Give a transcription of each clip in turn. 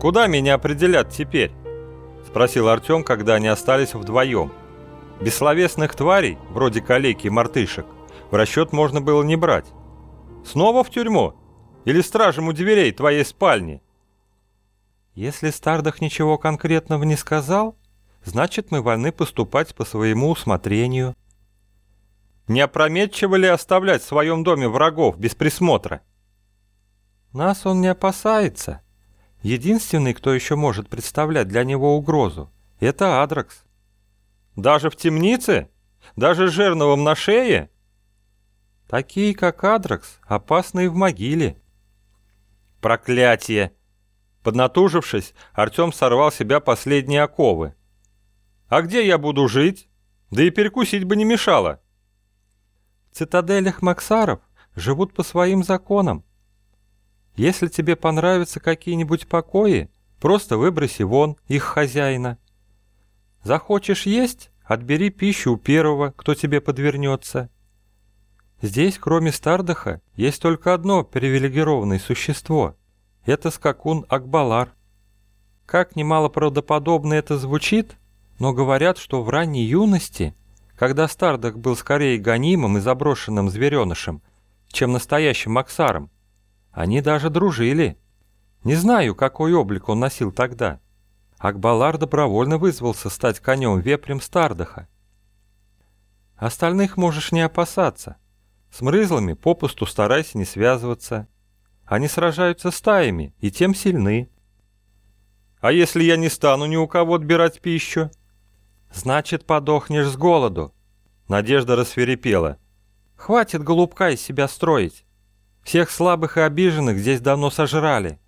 «Куда меня определят теперь?» – спросил Артем, когда они остались вдвоем. Бессловесных тварей, вроде калеки и мартышек, в расчет можно было не брать. Снова в тюрьму? Или стражем у дверей твоей спальни? Если Стардах ничего конкретного не сказал, значит, мы вольны поступать по своему усмотрению. Не опрометчиво ли оставлять в своем доме врагов без присмотра? Нас он не опасается. Единственный, кто еще может представлять для него угрозу, это Адракс. Даже в темнице? Даже с жерновом на шее? Такие, как Адракс, опасные в могиле. Проклятие! Поднатужившись, Артем сорвал себя последние оковы. А где я буду жить? Да и перекусить бы не мешало. В цитаделях Максаров живут по своим законам. Если тебе понравятся какие-нибудь покои, просто выброси вон их хозяина. Захочешь есть? Отбери пищу у первого, кто тебе подвернется. Здесь, кроме Стардаха, есть только одно привилегированное существо. Это скакун Акбалар. Как немало правдоподобно это звучит, но говорят, что в ранней юности, когда Стардах был скорее гонимым и заброшенным зверенышем, чем настоящим Максаром, они даже дружили. Не знаю, какой облик он носил тогда. Акбалар добровольно вызвался стать конем-вепрем Стардаха. Остальных можешь не опасаться. С мрызлами попусту старайся не связываться. Они сражаются стаями и тем сильны. А если я не стану ни у кого отбирать пищу? Значит, подохнешь с голоду. Надежда расферепела. Хватит голубка из себя строить. Всех слабых и обиженных здесь давно сожрали.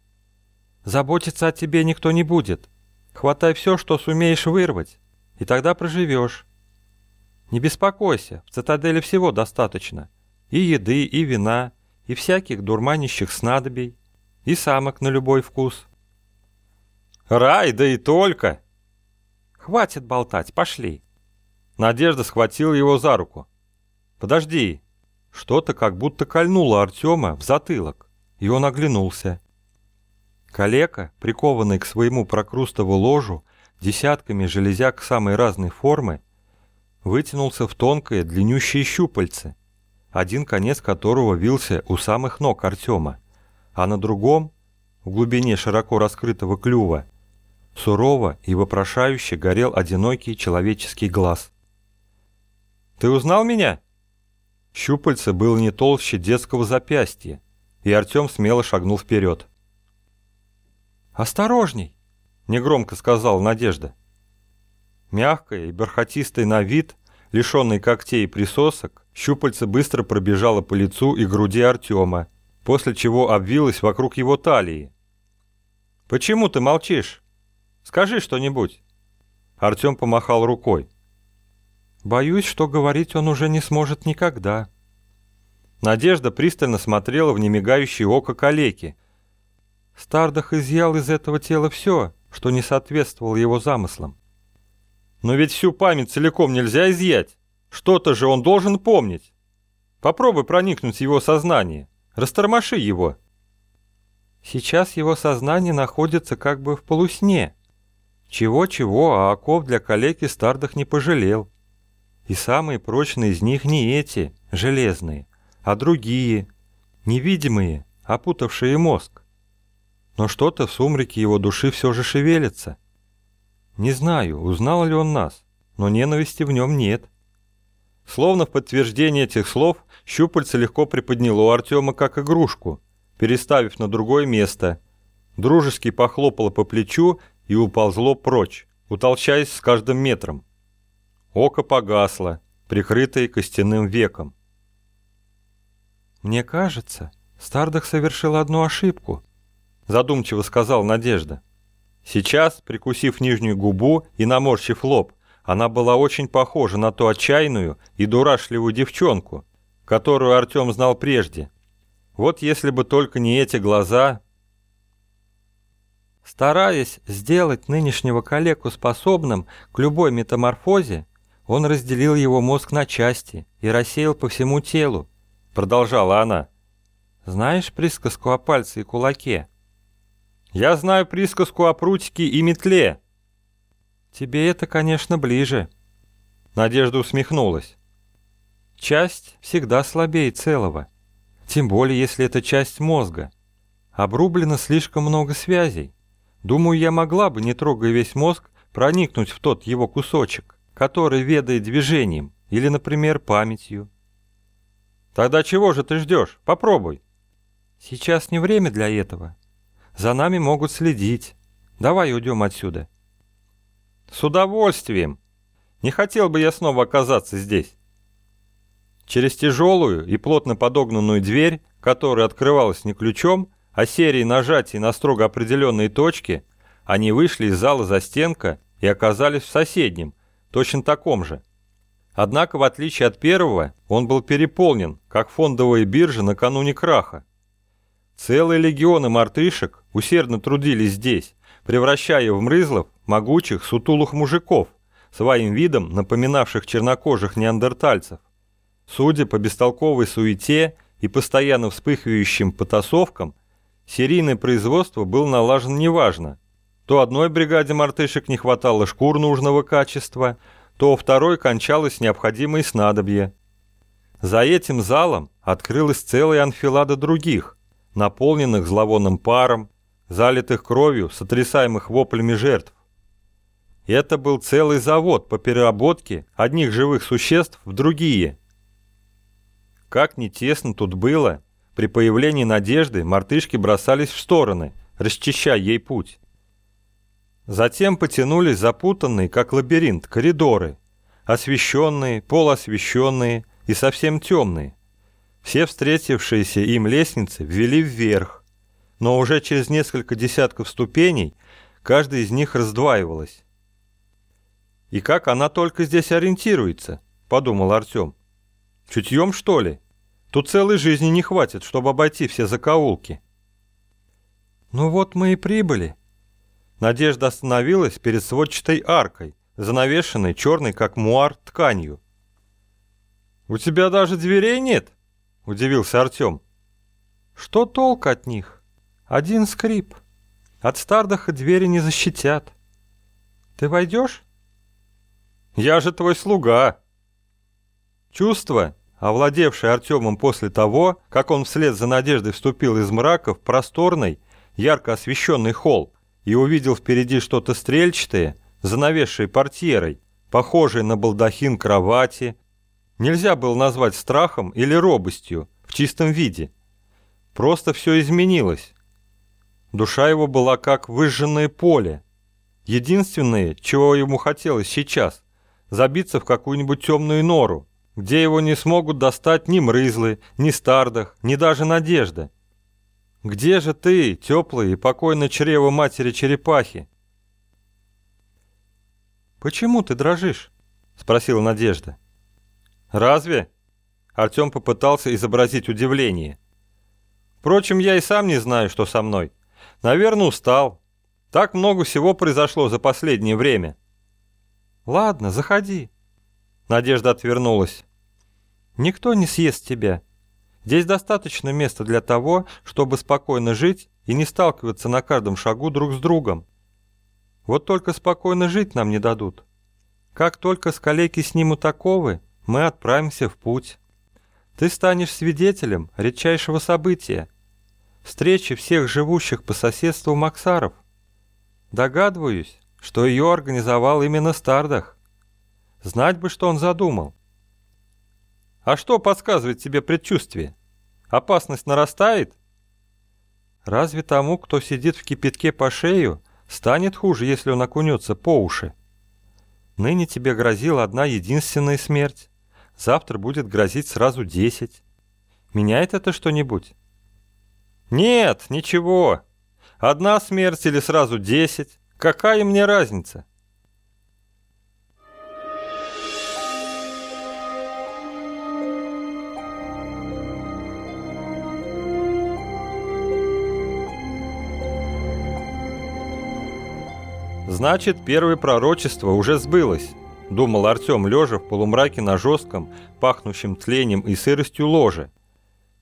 Заботиться о тебе никто не будет. Хватай все, что сумеешь вырвать, и тогда проживешь. Не беспокойся, в цитадели всего достаточно. И еды, и вина, и всяких дурманящих снадобий, и самок на любой вкус. Рай, да и только! Хватит болтать, пошли. Надежда схватила его за руку. Подожди. Что-то как будто кольнуло Артема в затылок, и он оглянулся. Калека, прикованный к своему прокрустову ложу десятками железяк самой разной формы, вытянулся в тонкое длиннющее щупальце, один конец которого вился у самых ног Артема, а на другом, в глубине широко раскрытого клюва, сурово и вопрошающе горел одинокий человеческий глаз. «Ты узнал меня?» Щупальце было не толще детского запястья, и Артем смело шагнул вперед. «Осторожней!» — негромко сказал Надежда. Мягкая и бархатистая на вид, лишенный когтей и присосок, щупальце быстро пробежало по лицу и груди Артема, после чего обвилось вокруг его талии. «Почему ты молчишь? Скажи что-нибудь!» Артем помахал рукой. «Боюсь, что говорить он уже не сможет никогда». Надежда пристально смотрела в немигающее око калеки, Стардах изъял из этого тела все, что не соответствовало его замыслам. Но ведь всю память целиком нельзя изъять. Что-то же он должен помнить. Попробуй проникнуть в его сознание. Растормоши его. Сейчас его сознание находится как бы в полусне. Чего-чего, а оков для калеки Стардах не пожалел. И самые прочные из них не эти, железные, а другие, невидимые, опутавшие мозг но что-то в сумраке его души все же шевелится. Не знаю, узнал ли он нас, но ненависти в нем нет. Словно в подтверждение этих слов, щупальце легко приподняло Артема как игрушку, переставив на другое место. Дружески похлопало по плечу и уползло прочь, утолщаясь с каждым метром. Око погасло, прикрытое костяным веком. «Мне кажется, Стардах совершил одну ошибку», задумчиво сказал Надежда. Сейчас, прикусив нижнюю губу и наморщив лоб, она была очень похожа на ту отчаянную и дурашливую девчонку, которую Артем знал прежде. Вот если бы только не эти глаза... Стараясь сделать нынешнего калеку способным к любой метаморфозе, он разделил его мозг на части и рассеял по всему телу, продолжала она. Знаешь присказку о пальце и кулаке? Я знаю присказку о прутике и метле». «Тебе это, конечно, ближе». Надежда усмехнулась. «Часть всегда слабее целого, тем более если это часть мозга. Обрублено слишком много связей. Думаю, я могла бы, не трогая весь мозг, проникнуть в тот его кусочек, который ведает движением или, например, памятью. Тогда чего же ты ждешь? Попробуй. Сейчас не время для этого. За нами могут следить. Давай уйдем отсюда. С удовольствием. Не хотел бы я снова оказаться здесь. Через тяжелую и плотно подогнанную дверь, которая открывалась не ключом, а серией нажатий на строго определенные точки, они вышли из зала за стенка и оказались в соседнем, точно таком же. Однако, в отличие от первого, он был переполнен, как фондовые биржи накануне краха. Целые легионы мартышек усердно трудились здесь, превращая в мрызлов могучих сутулых мужиков, своим видом напоминавших чернокожих неандертальцев. Судя по бестолковой суете и постоянно вспыхивающим потасовкам, серийное производство было налажено неважно. То одной бригаде мартышек не хватало шкур нужного качества, то второй кончалось необходимое снадобье. За этим залом открылась целая анфилада других, наполненных зловонным паром, залитых кровью, сотрясаемых воплями жертв. Это был целый завод по переработке одних живых существ в другие. Как не тесно тут было, при появлении надежды мартышки бросались в стороны, расчищая ей путь. Затем потянулись запутанные, как лабиринт, коридоры, освещенные, полуосвещенные и совсем темные. Все встретившиеся им лестницы ввели вверх, но уже через несколько десятков ступеней каждая из них раздваивалась. «И как она только здесь ориентируется?» – подумал Артем. «Чутьем, что ли? Тут целой жизни не хватит, чтобы обойти все закоулки». «Ну вот мы и прибыли». Надежда остановилась перед сводчатой аркой, занавешенной черной, как муар, тканью. «У тебя даже дверей нет?» – удивился Артем. «Что толк от них? Один скрип. От Стардаха двери не защитят. Ты войдешь?» «Я же твой слуга!» Чувство, овладевшее Артемом после того, как он вслед за Надеждой вступил из мрака в просторный, ярко освещенный холл и увидел впереди что-то стрельчатое, занавесшее портьерой, похожее на балдахин кровати, нельзя было назвать страхом или робостью в чистом виде. Просто все изменилось. Душа его была как выжженное поле. Единственное, чего ему хотелось сейчас – забиться в какую-нибудь темную нору, где его не смогут достать ни мрызлы, ни стардах, ни даже надежда. Где же ты, теплый и покойное чрево матери черепахи? «Почему ты дрожишь?» – спросила Надежда. «Разве?» Артем попытался изобразить удивление. «Впрочем, я и сам не знаю, что со мной. Наверное, устал. Так много всего произошло за последнее время». «Ладно, заходи». Надежда отвернулась. «Никто не съест тебя. Здесь достаточно места для того, чтобы спокойно жить и не сталкиваться на каждом шагу друг с другом. Вот только спокойно жить нам не дадут. Как только скалеки снимут оковы, мы отправимся в путь. Ты станешь свидетелем редчайшего события – встречи всех живущих по соседству Максаров. Догадываюсь, что ее организовал именно Стардах. Знать бы, что он задумал. А что подсказывает тебе предчувствие? Опасность нарастает? Разве тому, кто сидит в кипятке по шею, станет хуже, если он окунется по уши? Ныне тебе грозила одна единственная смерть. Завтра будет грозить сразу десять. Меняет это что-нибудь? Нет, ничего. Одна смерть или сразу десять. Какая мне разница? Значит, первое пророчество уже сбылось думал Артем, лежа в полумраке на жестком, пахнущем тлением и сыростью ложе.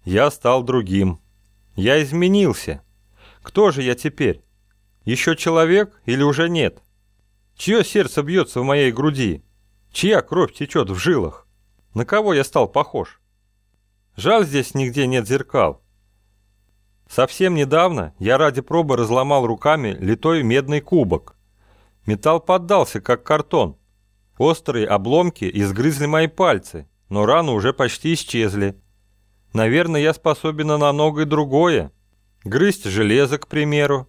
Я стал другим. Я изменился. Кто же я теперь? Еще человек или уже нет? Чье сердце бьется в моей груди? Чья кровь течет в жилах? На кого я стал похож? Жаль, здесь нигде нет зеркал. Совсем недавно я ради пробы разломал руками литой медный кубок. Металл поддался, как картон. Острые обломки изгрызли мои пальцы, но раны уже почти исчезли. Наверное, я способен на многое другое. Грызть железо, к примеру,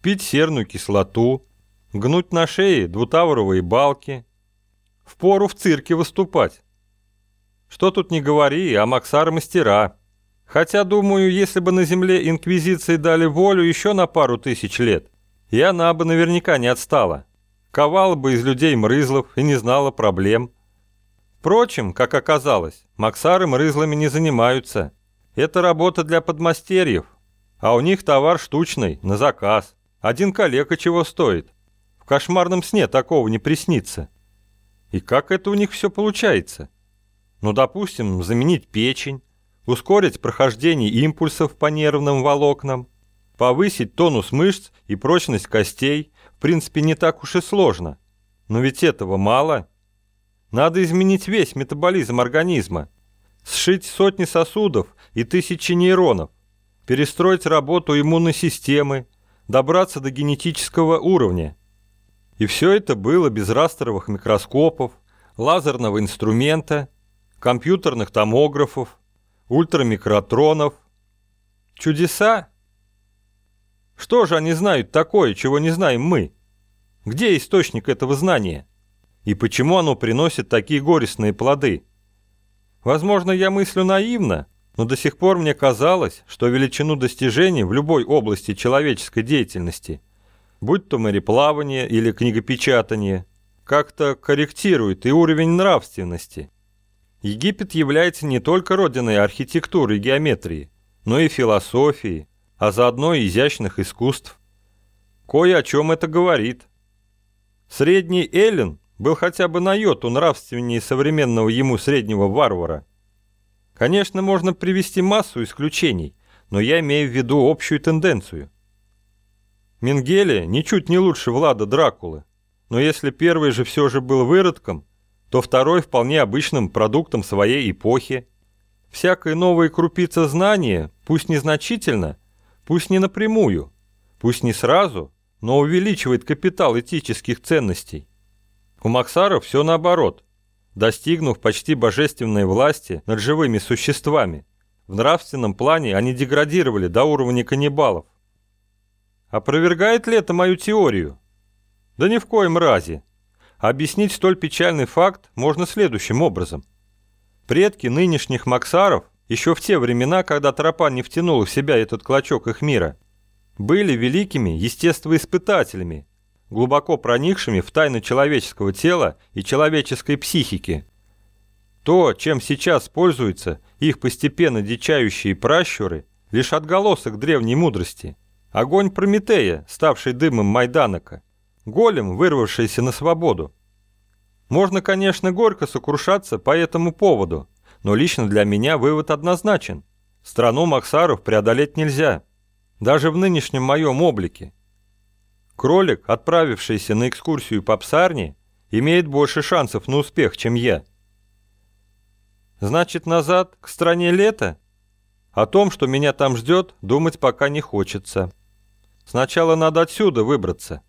пить серную кислоту, гнуть на шее двутавровые балки. Впору в цирке выступать. Что тут не говори, а Максар мастера. Хотя, думаю, если бы на земле Инквизиции дали волю еще на пару тысяч лет, и она бы наверняка не отстала. Ковала бы из людей мрызлов и не знала проблем. Впрочем, как оказалось, Максары мрызлами не занимаются. Это работа для подмастерьев, а у них товар штучный, на заказ. Один калека чего стоит. В кошмарном сне такого не приснится. И как это у них все получается? Ну, допустим, заменить печень, ускорить прохождение импульсов по нервным волокнам, повысить тонус мышц и прочность костей, принципе, не так уж и сложно. Но ведь этого мало. Надо изменить весь метаболизм организма, сшить сотни сосудов и тысячи нейронов, перестроить работу иммунной системы, добраться до генетического уровня. И все это было без растровых микроскопов, лазерного инструмента, компьютерных томографов, ультрамикротронов. Чудеса? Что же они знают такое, чего не знаем мы? Где источник этого знания? И почему оно приносит такие горестные плоды? Возможно, я мыслю наивно, но до сих пор мне казалось, что величину достижений в любой области человеческой деятельности, будь то мореплавание или книгопечатание, как-то корректирует и уровень нравственности. Египет является не только родиной архитектуры и геометрии, но и философии, а заодно и изящных искусств. Кое о чем это говорит. Средний Эллин был хотя бы на йоту нравственнее современного ему среднего варвара. Конечно, можно привести массу исключений, но я имею в виду общую тенденцию. Менгеле ничуть не лучше Влада Дракулы, но если первый же все же был выродком – то второй вполне обычным продуктом своей эпохи. Всякая новая крупица знания, пусть незначительно, пусть не напрямую, пусть не сразу, но увеличивает капитал этических ценностей. У Максаров все наоборот. Достигнув почти божественной власти над живыми существами, в нравственном плане они деградировали до уровня каннибалов. Опровергает ли это мою теорию? Да ни в коем разе. Объяснить столь печальный факт можно следующим образом. Предки нынешних Максаров, еще в те времена, когда тропа не втянула в себя этот клочок их мира, были великими естествоиспытателями, глубоко проникшими в тайны человеческого тела и человеческой психики. То, чем сейчас пользуются их постепенно дичающие пращуры, лишь отголосок древней мудрости. Огонь Прометея, ставший дымом Майданока – голем, вырвавшийся на свободу. Можно, конечно, горько сокрушаться по этому поводу, но лично для меня вывод однозначен. Страну Максаров преодолеть нельзя, даже в нынешнем моем облике. Кролик, отправившийся на экскурсию по псарне, имеет больше шансов на успех, чем я. Значит, назад, к стране лета? О том, что меня там ждет, думать пока не хочется. Сначала надо отсюда выбраться.